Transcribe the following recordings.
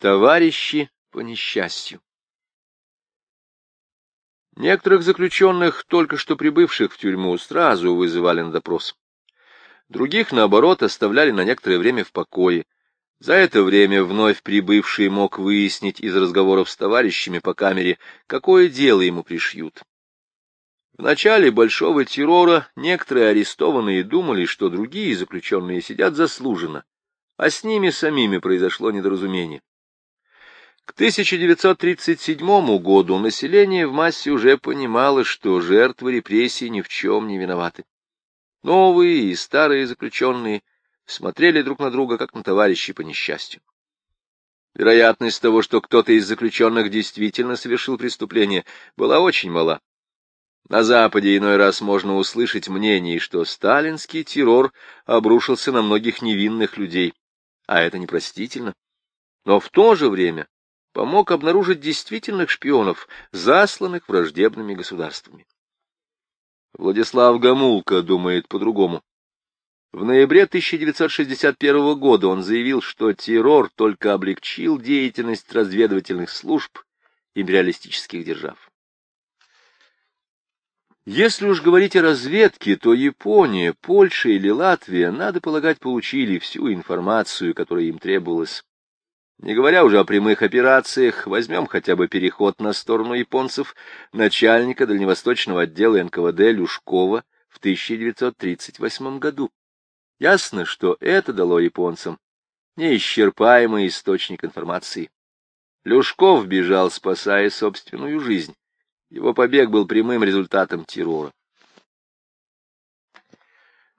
Товарищи по несчастью. Некоторых заключенных, только что прибывших в тюрьму, сразу вызывали на допрос. Других, наоборот, оставляли на некоторое время в покое. За это время вновь прибывший мог выяснить из разговоров с товарищами по камере, какое дело ему пришьют. В начале большого террора некоторые арестованные думали, что другие заключенные сидят заслуженно, а с ними самими произошло недоразумение. К 1937 году население в массе уже понимало, что жертвы репрессий ни в чем не виноваты. Новые и старые заключенные смотрели друг на друга, как на товарищей по несчастью. Вероятность того, что кто-то из заключенных действительно совершил преступление, была очень мала. На Западе иной раз можно услышать мнение, что сталинский террор обрушился на многих невинных людей, а это непростительно. Но в то же время помог обнаружить действительных шпионов, засланных враждебными государствами. Владислав Гамулка думает по-другому. В ноябре 1961 года он заявил, что террор только облегчил деятельность разведывательных служб империалистических держав. Если уж говорить о разведке, то Япония, Польша или Латвия, надо полагать, получили всю информацию, которая им требовалась. Не говоря уже о прямых операциях, возьмем хотя бы переход на сторону японцев начальника дальневосточного отдела НКВД Люшкова в 1938 году. Ясно, что это дало японцам неисчерпаемый источник информации. Люшков бежал, спасая собственную жизнь. Его побег был прямым результатом террора.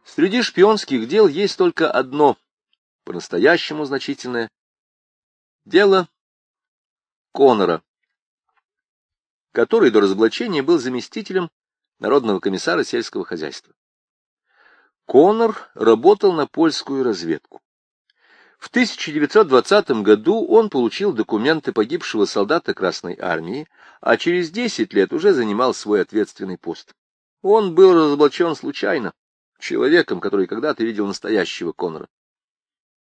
Среди шпионских дел есть только одно, по-настоящему значительное Дело Конора, который до разоблачения был заместителем Народного комиссара сельского хозяйства. Конор работал на польскую разведку. В 1920 году он получил документы погибшего солдата Красной Армии, а через 10 лет уже занимал свой ответственный пост. Он был разоблачен случайно, человеком, который когда-то видел настоящего Конора.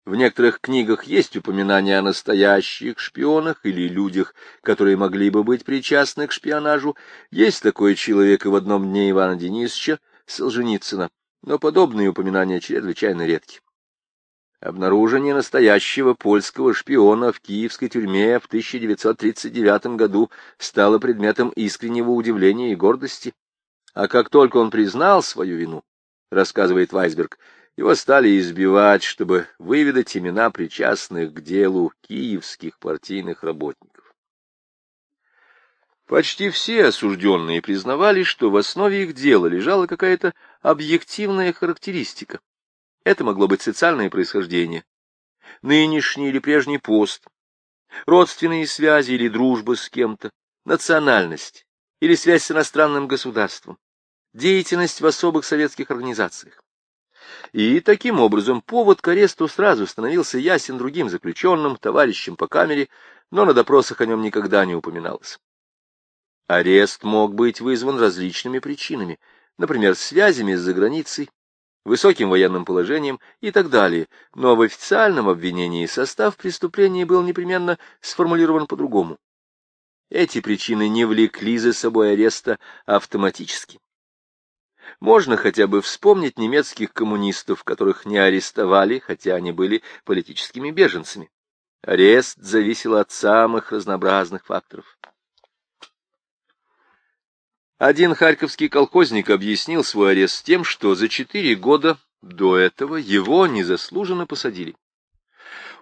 В некоторых книгах есть упоминания о настоящих шпионах или людях, которые могли бы быть причастны к шпионажу. Есть такой человек и в одном дне Ивана Денисовича, Солженицына, но подобные упоминания чрезвычайно редки. Обнаружение настоящего польского шпиона в киевской тюрьме в 1939 году стало предметом искреннего удивления и гордости. А как только он признал свою вину, рассказывает Вайсберг, его стали избивать, чтобы выведать имена причастных к делу киевских партийных работников. Почти все осужденные признавали, что в основе их дела лежала какая-то объективная характеристика. Это могло быть социальное происхождение, нынешний или прежний пост, родственные связи или дружба с кем-то, национальность или связь с иностранным государством, деятельность в особых советских организациях. И таким образом повод к аресту сразу становился ясен другим заключенным, товарищам по камере, но на допросах о нем никогда не упоминалось. Арест мог быть вызван различными причинами, например, связями с заграницей, высоким военным положением и так далее, но в официальном обвинении состав преступления был непременно сформулирован по-другому. Эти причины не влекли за собой ареста автоматически. Можно хотя бы вспомнить немецких коммунистов, которых не арестовали, хотя они были политическими беженцами. Арест зависел от самых разнообразных факторов. Один харьковский колхозник объяснил свой арест тем, что за четыре года до этого его незаслуженно посадили.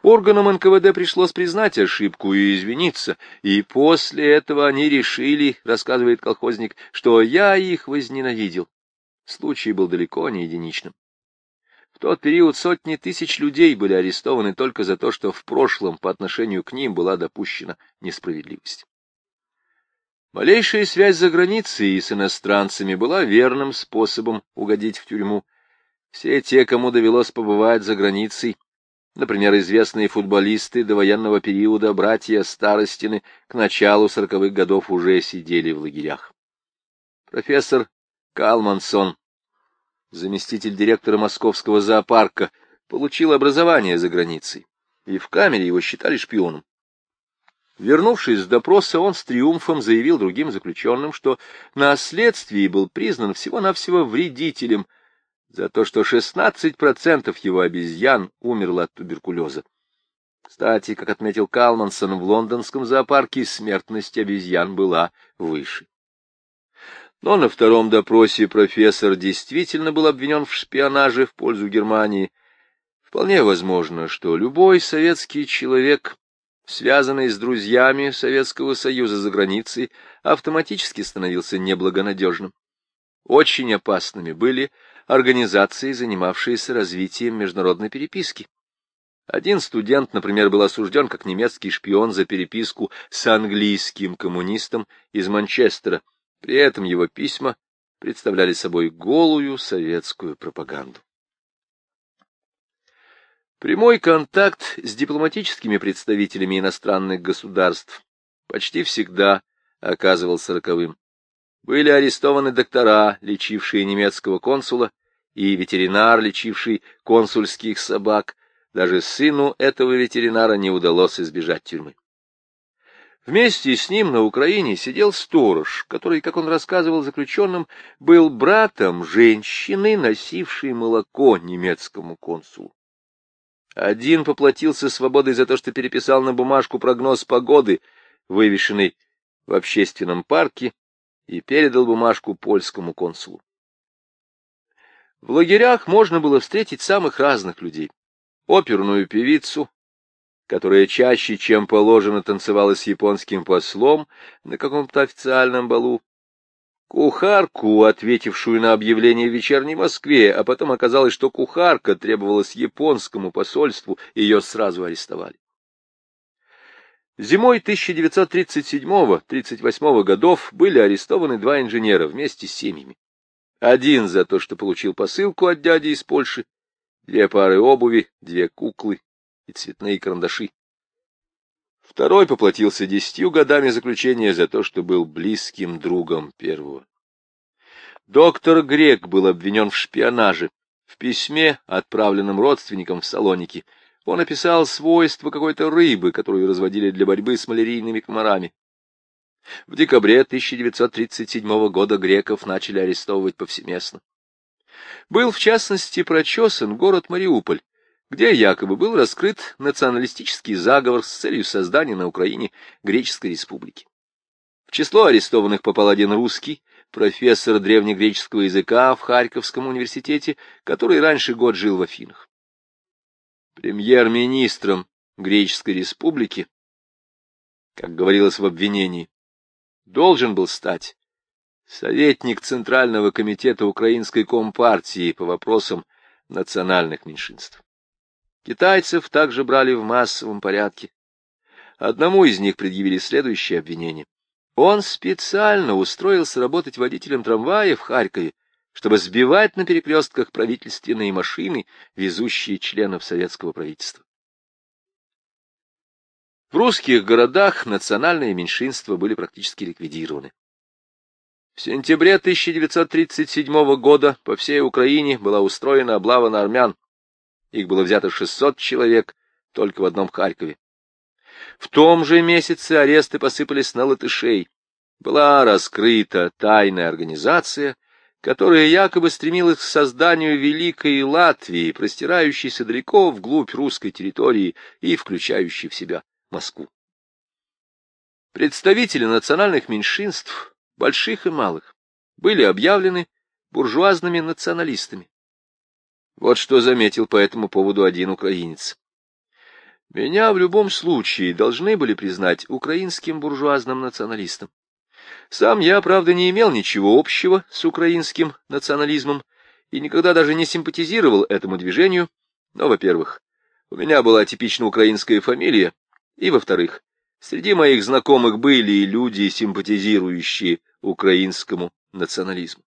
Органам НКВД пришлось признать ошибку и извиниться, и после этого они решили, рассказывает колхозник, что я их возненавидел. Случай был далеко не единичным. В тот период сотни тысяч людей были арестованы только за то, что в прошлом по отношению к ним была допущена несправедливость. Малейшая связь за границей и с иностранцами была верным способом угодить в тюрьму. Все те, кому довелось побывать за границей, например, известные футболисты до периода, братья Старостины, к началу сороковых годов уже сидели в лагерях. Профессор Калмансон, заместитель директора московского зоопарка, получил образование за границей, и в камере его считали шпионом. Вернувшись с допроса, он с триумфом заявил другим заключенным, что на следствии был признан всего-навсего вредителем за то, что 16% его обезьян умерло от туберкулеза. Кстати, как отметил Калмансон, в лондонском зоопарке смертность обезьян была выше. Но на втором допросе профессор действительно был обвинен в шпионаже в пользу Германии. Вполне возможно, что любой советский человек связанный с друзьями Советского Союза за границей, автоматически становился неблагонадежным. Очень опасными были организации, занимавшиеся развитием международной переписки. Один студент, например, был осужден как немецкий шпион за переписку с английским коммунистом из Манчестера. При этом его письма представляли собой голую советскую пропаганду. Прямой контакт с дипломатическими представителями иностранных государств почти всегда оказывался роковым. Были арестованы доктора, лечившие немецкого консула, и ветеринар, лечивший консульских собак. Даже сыну этого ветеринара не удалось избежать тюрьмы. Вместе с ним на Украине сидел сторож, который, как он рассказывал заключенным, был братом женщины, носившей молоко немецкому консулу. Один поплатился свободой за то, что переписал на бумажку прогноз погоды, вывешенный в общественном парке, и передал бумажку польскому консулу. В лагерях можно было встретить самых разных людей. Оперную певицу, которая чаще, чем положено, танцевала с японским послом на каком-то официальном балу, Кухарку, ответившую на объявление в вечерней Москве, а потом оказалось, что кухарка требовалась японскому посольству, ее сразу арестовали. Зимой 1937-38 годов были арестованы два инженера вместе с семьями. Один за то, что получил посылку от дяди из Польши, две пары обуви, две куклы и цветные карандаши. Второй поплатился десятью годами заключения за то, что был близким другом первого. Доктор Грек был обвинен в шпионаже. В письме, отправленном родственникам в Салоники, он описал свойства какой-то рыбы, которую разводили для борьбы с малярийными комарами. В декабре 1937 года греков начали арестовывать повсеместно. Был, в частности, прочесан город Мариуполь, где якобы был раскрыт националистический заговор с целью создания на Украине греческой республики. В число арестованных попал один русский, профессор древнегреческого языка в Харьковском университете, который раньше год жил в Афинах. Премьер-министром Греческой республики, как говорилось в обвинении, должен был стать советник Центрального комитета Украинской компартии по вопросам национальных меньшинств. Китайцев также брали в массовом порядке. Одному из них предъявили следующее обвинение. Он специально устроился работать водителем трамвая в Харькове, чтобы сбивать на перекрестках правительственные машины, везущие членов советского правительства. В русских городах национальные меньшинства были практически ликвидированы. В сентябре 1937 года по всей Украине была устроена облава на армян, их было взято 600 человек только в одном Харькове. В том же месяце аресты посыпались на латышей. Была раскрыта тайная организация, которая якобы стремилась к созданию Великой Латвии, простирающейся далеко вглубь русской территории и включающей в себя Москву. Представители национальных меньшинств, больших и малых, были объявлены буржуазными националистами. Вот что заметил по этому поводу один украинец. Меня в любом случае должны были признать украинским буржуазным националистом. Сам я, правда, не имел ничего общего с украинским национализмом и никогда даже не симпатизировал этому движению, но, во-первых, у меня была типично украинская фамилия, и, во-вторых, среди моих знакомых были и люди, симпатизирующие украинскому национализму.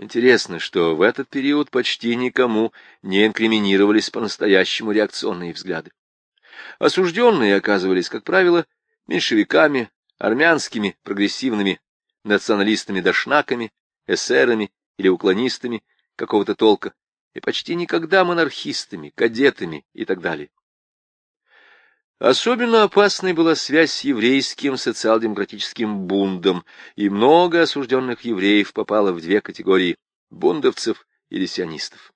Интересно, что в этот период почти никому не инкриминировались по-настоящему реакционные взгляды. Осужденные оказывались, как правило, меньшевиками, армянскими прогрессивными националистами-дошнаками, эсерами или уклонистами какого-то толка, и почти никогда монархистами, кадетами и так далее. Особенно опасной была связь с еврейским социал-демократическим бундом, и много осужденных евреев попало в две категории — бундовцев или сионистов.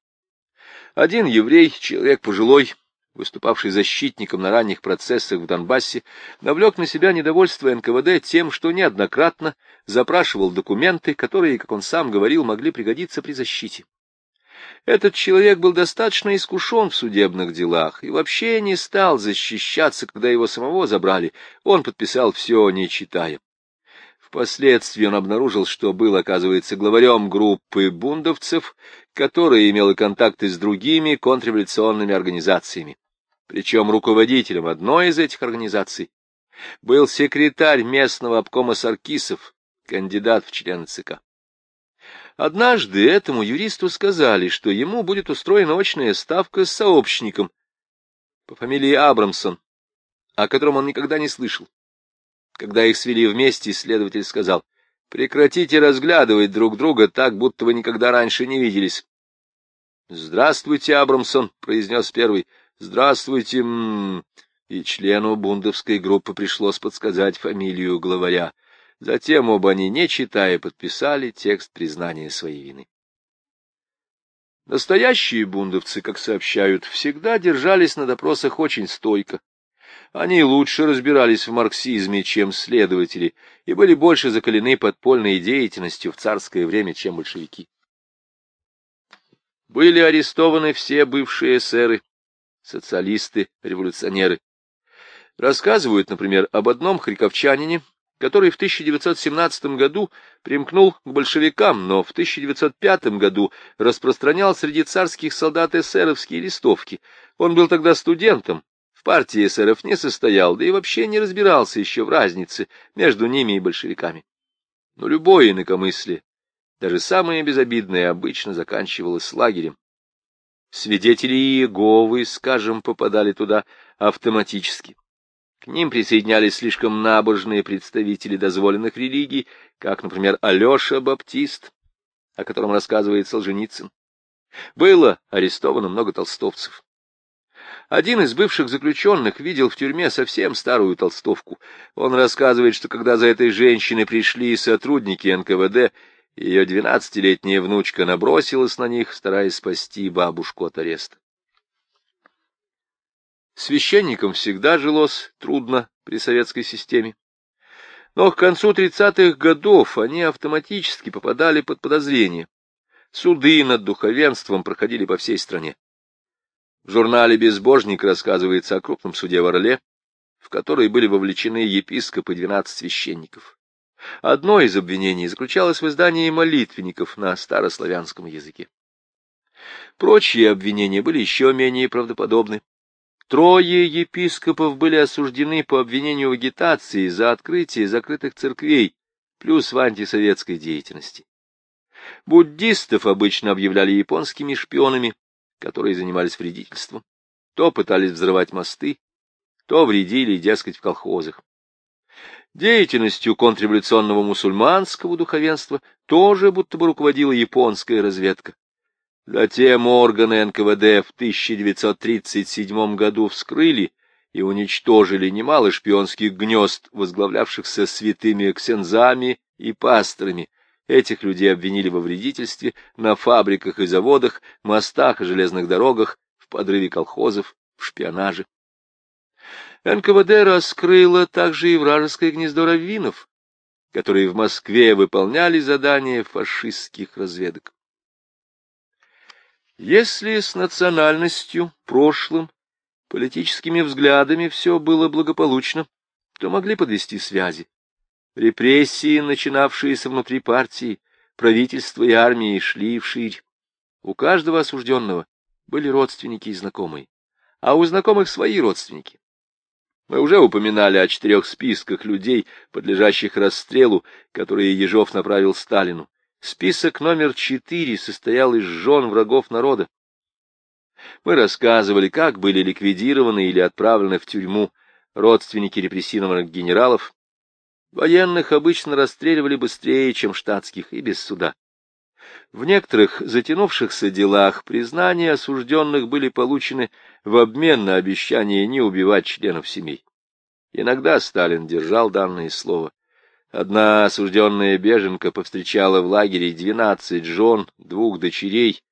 Один еврей, человек пожилой, выступавший защитником на ранних процессах в Донбассе, навлек на себя недовольство НКВД тем, что неоднократно запрашивал документы, которые, как он сам говорил, могли пригодиться при защите. Этот человек был достаточно искушен в судебных делах и вообще не стал защищаться, когда его самого забрали. Он подписал все, не читая. Впоследствии он обнаружил, что был, оказывается, главарем группы бундовцев, которая имела контакты с другими контрреволюционными организациями. Причем руководителем одной из этих организаций был секретарь местного обкома Саркисов, кандидат в члены ЦК. Однажды этому юристу сказали, что ему будет устроена очная ставка с сообщником по фамилии Абрамсон, о котором он никогда не слышал. Когда их свели вместе, следователь сказал, «Прекратите разглядывать друг друга так, будто вы никогда раньше не виделись». «Здравствуйте, Абрамсон», — произнес первый. «Здравствуйте». М -м -м. И члену бундовской группы пришлось подсказать фамилию главаря. Затем оба они, не читая, подписали текст признания своей вины. Настоящие бундовцы, как сообщают, всегда держались на допросах очень стойко. Они лучше разбирались в марксизме, чем следователи, и были больше закалены подпольной деятельностью в царское время, чем большевики. Были арестованы все бывшие эсеры, социалисты, революционеры. Рассказывают, например, об одном харьковчанине, который в 1917 году примкнул к большевикам, но в 1905 году распространял среди царских солдат эсеровские листовки. Он был тогда студентом, в партии эсеров не состоял, да и вообще не разбирался еще в разнице между ними и большевиками. Но любое инакомыслие, даже самое безобидное, обычно заканчивалось лагерем. Свидетели Иеговы, скажем, попадали туда автоматически. К ним присоединялись слишком набожные представители дозволенных религий, как, например, Алеша Баптист, о котором рассказывает Солженицын. Было арестовано много толстовцев. Один из бывших заключенных видел в тюрьме совсем старую толстовку. Он рассказывает, что когда за этой женщиной пришли сотрудники НКВД, ее двенадцатилетняя внучка набросилась на них, стараясь спасти бабушку от ареста. Священникам всегда жилось трудно при советской системе. Но к концу 30-х годов они автоматически попадали под подозрение. Суды над духовенством проходили по всей стране. В журнале «Безбожник» рассказывается о крупном суде в Орле, в который были вовлечены епископы 12 священников. Одно из обвинений заключалось в издании молитвенников на старославянском языке. Прочие обвинения были еще менее правдоподобны. Трое епископов были осуждены по обвинению в агитации за открытие закрытых церквей, плюс в антисоветской деятельности. Буддистов обычно объявляли японскими шпионами, которые занимались вредительством. То пытались взрывать мосты, то вредили, дескать, в колхозах. Деятельностью контрреволюционного мусульманского духовенства тоже будто бы руководила японская разведка. Затем органы НКВД в 1937 году вскрыли и уничтожили немало шпионских гнезд, возглавлявшихся святыми ксензами и пасторами. Этих людей обвинили во вредительстве на фабриках и заводах, мостах и железных дорогах, в подрыве колхозов, в шпионаже. НКВД раскрыло также и вражеское гнездо раввинов, которые в Москве выполняли задания фашистских разведок. Если с национальностью, прошлым, политическими взглядами все было благополучно, то могли подвести связи. Репрессии, начинавшиеся внутри партии, правительства и армии, шли вширь. У каждого осужденного были родственники и знакомые, а у знакомых свои родственники. Мы уже упоминали о четырех списках людей, подлежащих расстрелу, которые Ежов направил Сталину. Список номер четыре состоял из жен врагов народа. Мы рассказывали, как были ликвидированы или отправлены в тюрьму родственники репрессированных генералов. Военных обычно расстреливали быстрее, чем штатских, и без суда. В некоторых затянувшихся делах признания осужденных были получены в обмен на обещание не убивать членов семей. Иногда Сталин держал данное слово. Одна осужденная беженка повстречала в лагере двенадцать жен, двух дочерей,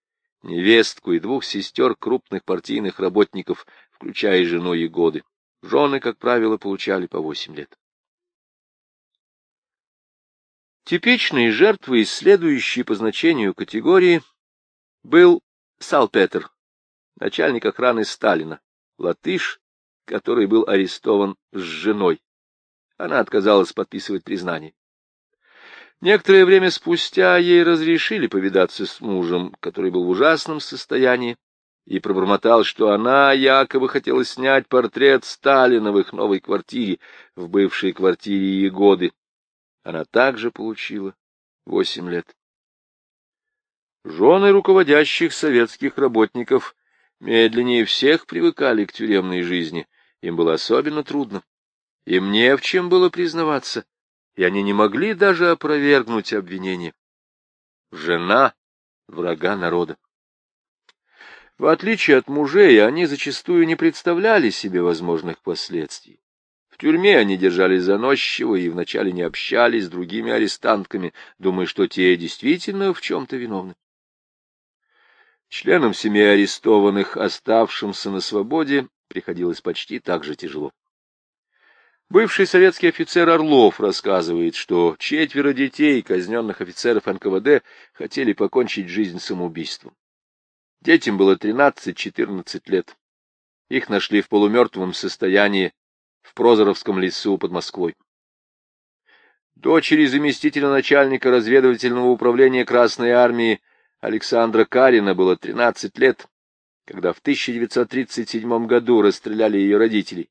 невестку и двух сестер крупных партийных работников, включая жену Егоды. Жены, как правило, получали по восемь лет. Типичной жертвой, следующей по значению категории, был Салпетер, начальник охраны Сталина, латыш, который был арестован с женой. Она отказалась подписывать признание. Некоторое время спустя ей разрешили повидаться с мужем, который был в ужасном состоянии, и пробормотал, что она якобы хотела снять портрет Сталина в их новой квартире, в бывшей квартире Егоды. Она также получила восемь лет. Жены руководящих советских работников медленнее всех привыкали к тюремной жизни. Им было особенно трудно. Им не в чем было признаваться, и они не могли даже опровергнуть обвинение. Жена врага народа. В отличие от мужей, они зачастую не представляли себе возможных последствий. В тюрьме они держались заносчиво и вначале не общались с другими арестантками, думая, что те действительно в чем-то виновны. Членам семьи арестованных, оставшимся на свободе, приходилось почти так же тяжело. Бывший советский офицер Орлов рассказывает, что четверо детей казненных офицеров НКВД хотели покончить жизнь самоубийством. Детям было 13-14 лет. Их нашли в полумертвом состоянии в Прозоровском лесу под Москвой. Дочери заместителя начальника разведывательного управления Красной Армии Александра Карина было 13 лет, когда в 1937 году расстреляли ее родителей.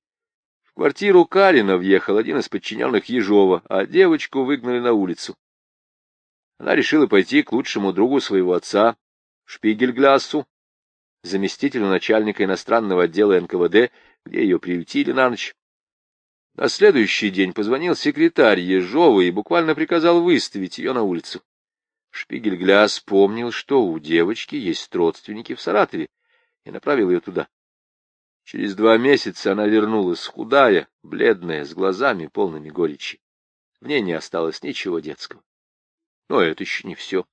В квартиру Карина въехал один из подчиненных Ежова, а девочку выгнали на улицу. Она решила пойти к лучшему другу своего отца, Шпигельглясу, заместителю начальника иностранного отдела НКВД, где ее приютили на ночь. На следующий день позвонил секретарь Ежова и буквально приказал выставить ее на улицу. Шпигель-Гляс помнил, что у девочки есть родственники в Саратове, и направил ее туда. Через два месяца она вернулась худая, бледная, с глазами полными горечи. В ней не осталось ничего детского. Но это еще не все.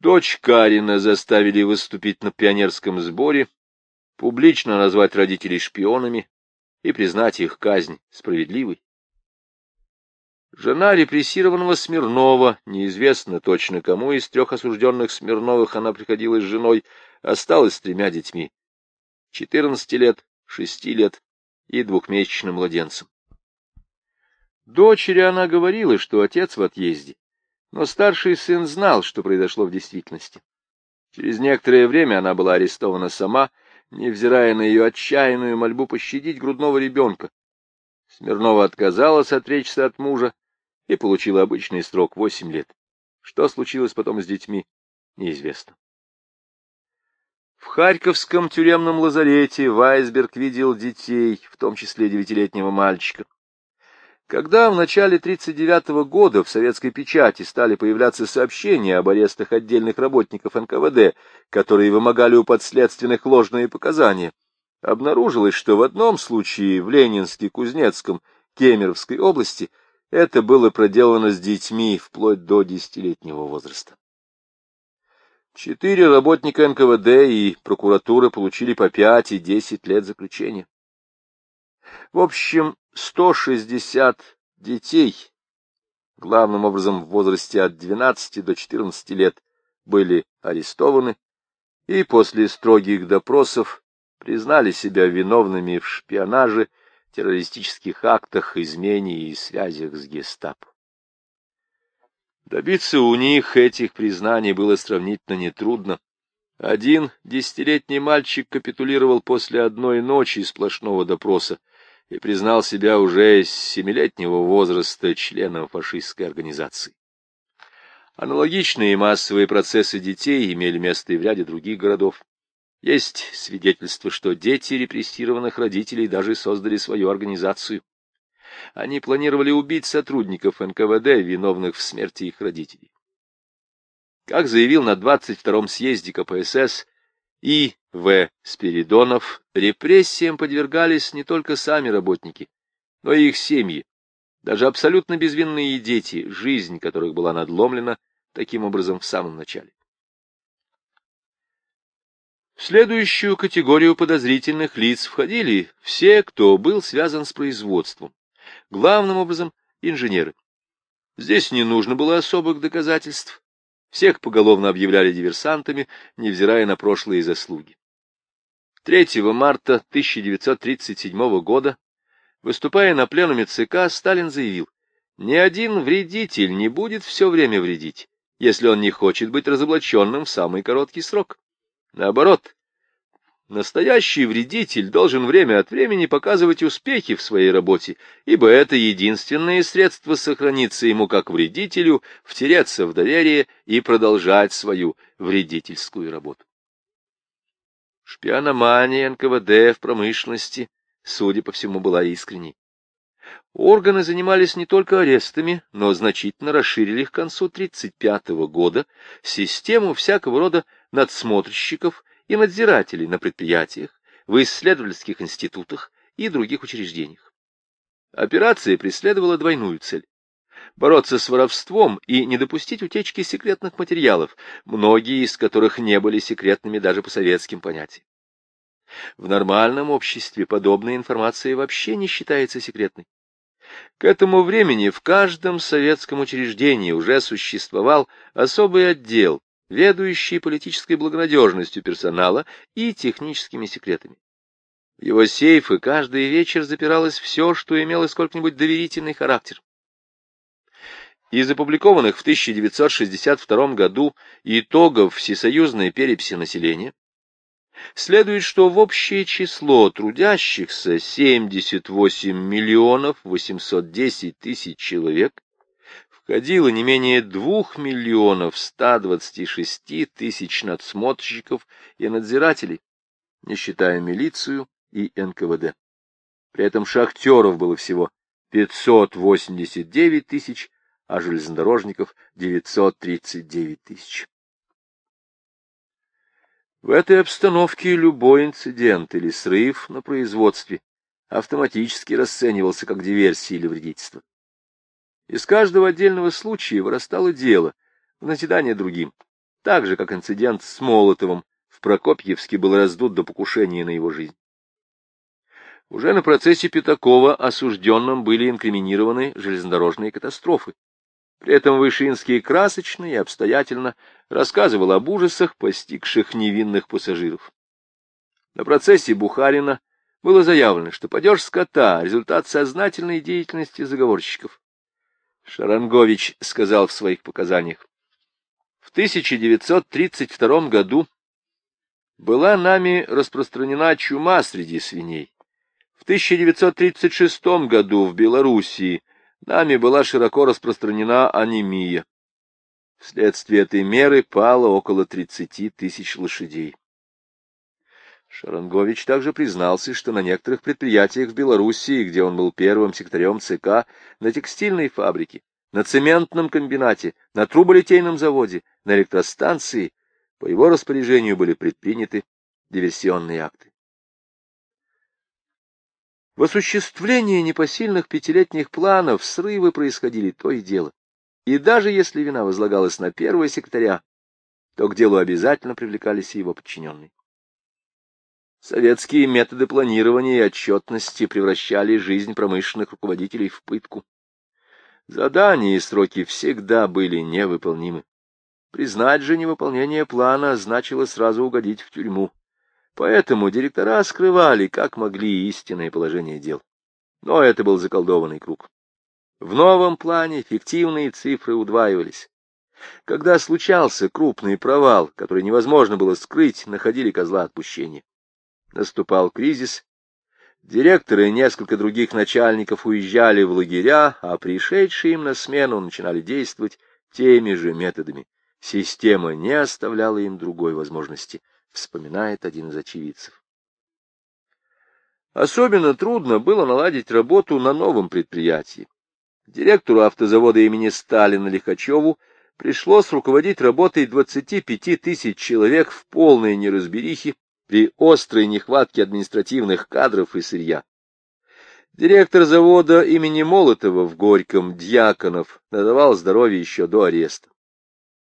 Дочь Карина заставили выступить на пионерском сборе, публично назвать родителей шпионами, и признать их казнь справедливой. Жена репрессированного Смирнова, неизвестно точно кому из трех осужденных Смирновых она приходилась женой, осталась с тремя детьми — четырнадцати лет, шести лет и двухмесячным младенцем. Дочери она говорила, что отец в отъезде, но старший сын знал, что произошло в действительности. Через некоторое время она была арестована сама — невзирая на ее отчаянную мольбу пощадить грудного ребенка. Смирнова отказалась отречься от мужа и получила обычный срок восемь лет. Что случилось потом с детьми, неизвестно. В Харьковском тюремном лазарете Вайсберг видел детей, в том числе девятилетнего мальчика. Когда в начале 1939 года в советской печати стали появляться сообщения об арестах отдельных работников НКВД, которые вымогали у подследственных ложные показания, обнаружилось, что в одном случае в Ленинске-Кузнецком Кемеровской области это было проделано с детьми вплоть до десятилетнего возраста. Четыре работника НКВД и прокуратуры получили по пять и десять лет заключения. В общем, 160 детей, главным образом в возрасте от 12 до 14 лет, были арестованы и после строгих допросов признали себя виновными в шпионаже, террористических актах, измене и связях с гестапо. Добиться у них этих признаний было сравнительно нетрудно. Один десятилетний мальчик капитулировал после одной ночи сплошного допроса, и признал себя уже с семилетнего возраста членом фашистской организации. Аналогичные массовые процессы детей имели место и в ряде других городов. Есть свидетельство, что дети репрессированных родителей даже создали свою организацию. Они планировали убить сотрудников НКВД, виновных в смерти их родителей. Как заявил на 22-м съезде КПСС И. В. Спиридонов, репрессиям подвергались не только сами работники, но и их семьи, даже абсолютно безвинные дети, жизнь которых была надломлена таким образом в самом начале. В следующую категорию подозрительных лиц входили все, кто был связан с производством, главным образом инженеры. Здесь не нужно было особых доказательств. Всех поголовно объявляли диверсантами, невзирая на прошлые заслуги. 3 марта 1937 года, выступая на пленуме ЦК, Сталин заявил, «Ни один вредитель не будет все время вредить, если он не хочет быть разоблаченным в самый короткий срок. Наоборот, настоящий вредитель должен время от времени показывать успехи в своей работе, ибо это единственное средство сохраниться ему как вредителю, втереться в доверие и продолжать свою вредительскую работу. Шпиономания НКВД в промышленности, судя по всему, была искренней. Органы занимались не только арестами, но значительно расширили к концу 1935 года систему всякого рода надсмотрщиков и надзирателей на предприятиях, в исследовательских институтах и других учреждениях. Операция преследовала двойную цель — бороться с воровством и не допустить утечки секретных материалов, многие из которых не были секретными даже по советским понятиям. В нормальном обществе подобная информация вообще не считается секретной. К этому времени в каждом советском учреждении уже существовал особый отдел, ведущий политической благонадежностью персонала и техническими секретами. В его сейфы каждый вечер запиралось все, что имело сколько-нибудь доверительный характер. Из опубликованных в 1962 году итогов всесоюзной переписи населения следует, что в общее число трудящихся 78 миллионов 810 тысяч человек входило не менее 2 миллионов 126 тысяч надсмотрщиков и надзирателей, не считая милицию и НКВД. При этом шахтеров было всего 589 тысяч, а железнодорожников 939 тысяч. В этой обстановке любой инцидент или срыв на производстве автоматически расценивался как диверсия или вредительство. Из каждого отдельного случая вырастало дело в назидание другим, так же, как инцидент с Молотовым в Прокопьевске был раздут до покушения на его жизнь. Уже на процессе Пятакова осужденным были инкриминированы железнодорожные катастрофы. При этом Вышинский красочно и обстоятельно рассказывал об ужасах, постигших невинных пассажиров. На процессе Бухарина было заявлено, что падеж скота — результат сознательной деятельности заговорщиков. Шарангович сказал в своих показаниях, в 1932 году была нами распространена чума среди свиней. В 1936 году в Белоруссии нами была широко распространена анемия. Вследствие этой меры пало около 30 тысяч лошадей. Шарангович также признался, что на некоторых предприятиях в Белоруссии, где он был первым секретарем ЦК, на текстильной фабрике, на цементном комбинате, на труболитейном заводе, на электростанции, по его распоряжению были предприняты диверсионные акты. В осуществлении непосильных пятилетних планов срывы происходили то и дело. И даже если вина возлагалась на первого секретаря, то к делу обязательно привлекались его подчиненные. Советские методы планирования и отчетности превращали жизнь промышленных руководителей в пытку. Задания и сроки всегда были невыполнимы. Признать же невыполнение плана значило сразу угодить в тюрьму. Поэтому директора скрывали, как могли, истинное положение дел. Но это был заколдованный круг. В новом плане фиктивные цифры удваивались. Когда случался крупный провал, который невозможно было скрыть, находили козла отпущения. Наступал кризис. Директоры и несколько других начальников уезжали в лагеря, а пришедшие им на смену начинали действовать теми же методами. Система не оставляла им другой возможности — вспоминает один из очевидцев. Особенно трудно было наладить работу на новом предприятии. Директору автозавода имени Сталина Лихачеву пришлось руководить работой 25 тысяч человек в полной неразберихе при острой нехватке административных кадров и сырья. Директор завода имени Молотова в Горьком, Дьяконов, надавал здоровье еще до ареста.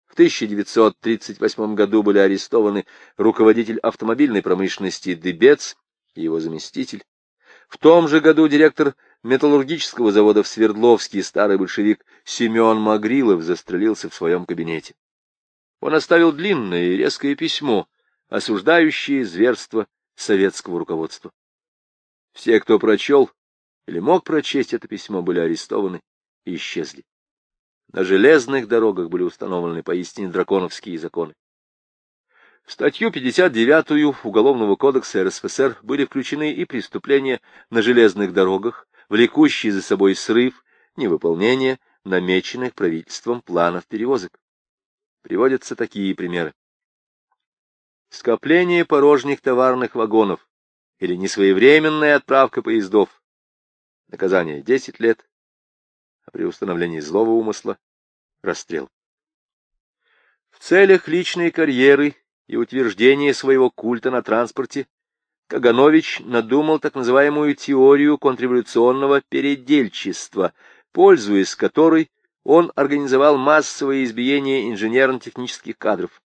В 1938 году были арестованы руководитель автомобильной промышленности Дебец и его заместитель. В том же году директор металлургического завода в Свердловске старый большевик Семен Магрилов застрелился в своем кабинете. Он оставил длинное и резкое письмо, осуждающее зверство советского руководства. Все, кто прочел или мог прочесть это письмо, были арестованы и исчезли. На железных дорогах были установлены поистине драконовские законы. В статью 59 Уголовного кодекса РСФСР были включены и преступления на железных дорогах, влекущие за собой срыв, невыполнение намеченных правительством планов перевозок. Приводятся такие примеры. Скопление порожних товарных вагонов или несвоевременная отправка поездов. Наказание 10 лет, а при установлении злого умысла — расстрел. В целях личной карьеры и утверждения своего культа на транспорте, Каганович надумал так называемую теорию контрреволюционного передельчества, пользуясь которой он организовал массовое избиение инженерно-технических кадров.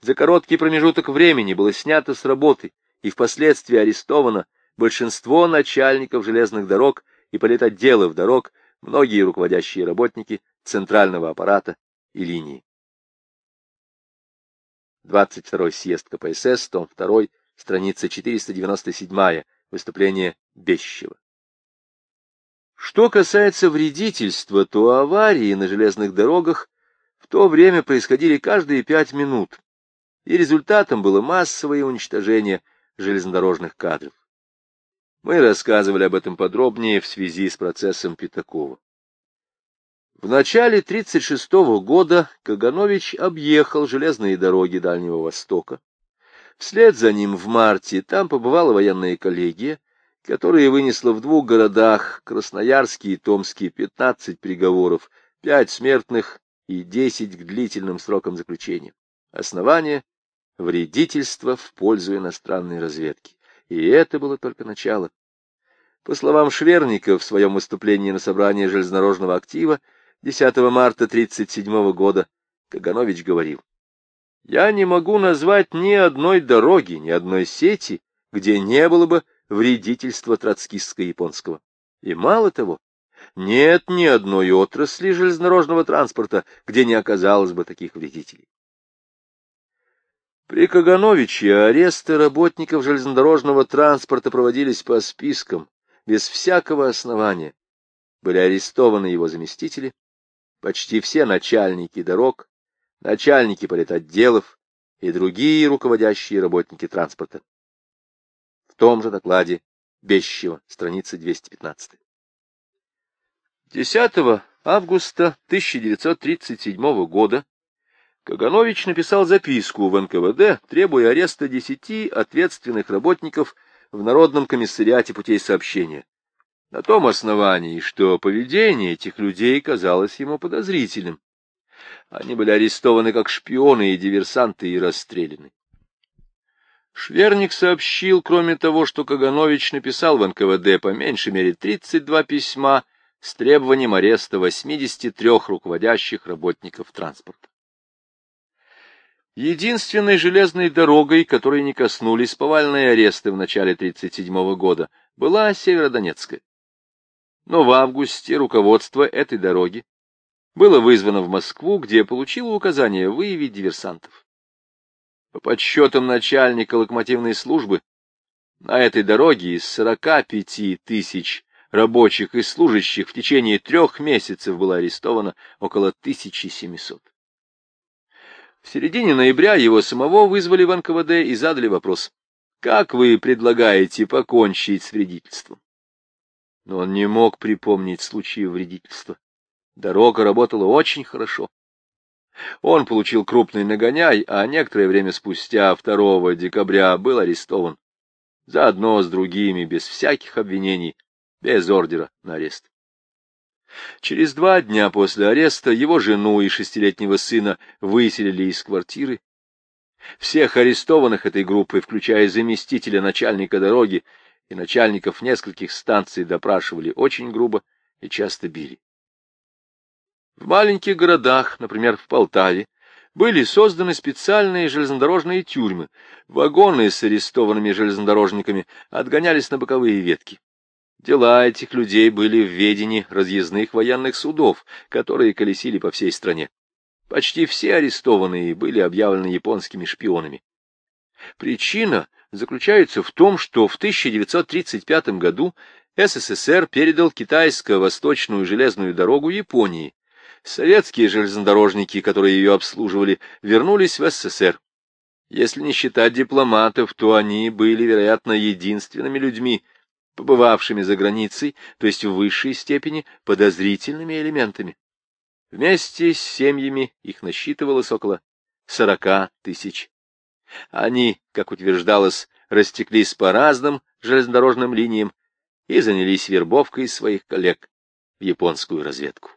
За короткий промежуток времени было снято с работы и впоследствии арестовано большинство начальников железных дорог и политотделов дорог, многие руководящие работники центрального аппарата и линии. 22 съезд КПСС, том 2, страница 497, выступление Бещева. Что касается вредительства, то аварии на железных дорогах в то время происходили каждые пять минут, и результатом было массовое уничтожение железнодорожных кадров. Мы рассказывали об этом подробнее в связи с процессом Пятакова. В начале 1936 года Каганович объехал железные дороги Дальнего Востока. Вслед за ним в марте там побывала военная коллегия, которая вынесла в двух городах, Красноярске и Томске, 15 приговоров, 5 смертных и 10 к длительным срокам заключения. Основание — вредительство в пользу иностранной разведки. И это было только начало. По словам Шверника в своем выступлении на собрании железнодорожного актива, 10 марта 1937 года Каганович говорил, «Я не могу назвать ни одной дороги, ни одной сети, где не было бы вредительства троцкистско-японского. И мало того, нет ни одной отрасли железнодорожного транспорта, где не оказалось бы таких вредителей. При Кагановиче аресты работников железнодорожного транспорта проводились по спискам, без всякого основания. Были арестованы его заместители, почти все начальники дорог, начальники политотделов и другие руководящие работники транспорта. В том же докладе Бещева, страница 215. 10 августа 1937 года Каганович написал записку в НКВД, требуя ареста десяти ответственных работников в Народном комиссариате путей сообщения на том основании, что поведение этих людей казалось ему подозрительным. Они были арестованы как шпионы и диверсанты и расстреляны. Шверник сообщил, кроме того, что Каганович написал в НКВД по меньшей мере 32 письма с требованием ареста 83 руководящих работников транспорта. Единственной железной дорогой, которой не коснулись повальные аресты в начале 1937 года, была Северодонецкая но в августе руководство этой дороги было вызвано в Москву, где получило указание выявить диверсантов. По подсчетам начальника локомотивной службы, на этой дороге из 45 тысяч рабочих и служащих в течение трех месяцев было арестовано около 1700. В середине ноября его самого вызвали в НКВД и задали вопрос, как вы предлагаете покончить с вредительством? но он не мог припомнить случаи вредительства. Дорога работала очень хорошо. Он получил крупный нагоняй, а некоторое время спустя, 2 декабря, был арестован. Заодно с другими, без всяких обвинений, без ордера на арест. Через два дня после ареста его жену и шестилетнего сына выселили из квартиры. Всех арестованных этой группой, включая заместителя начальника дороги и начальников нескольких станций, допрашивали очень грубо и часто били. В маленьких городах, например, в Полтаве, были созданы специальные железнодорожные тюрьмы. Вагоны с арестованными железнодорожниками отгонялись на боковые ветки. Дела этих людей были в ведении разъездных военных судов, которые колесили по всей стране. Почти все арестованные были объявлены японскими шпионами. Причина заключается в том, что в 1935 году СССР передал китайско-восточную железную дорогу Японии, Советские железнодорожники, которые ее обслуживали, вернулись в СССР. Если не считать дипломатов, то они были, вероятно, единственными людьми, побывавшими за границей, то есть в высшей степени подозрительными элементами. Вместе с семьями их насчитывалось около сорока тысяч. Они, как утверждалось, растеклись по разным железнодорожным линиям и занялись вербовкой своих коллег в японскую разведку.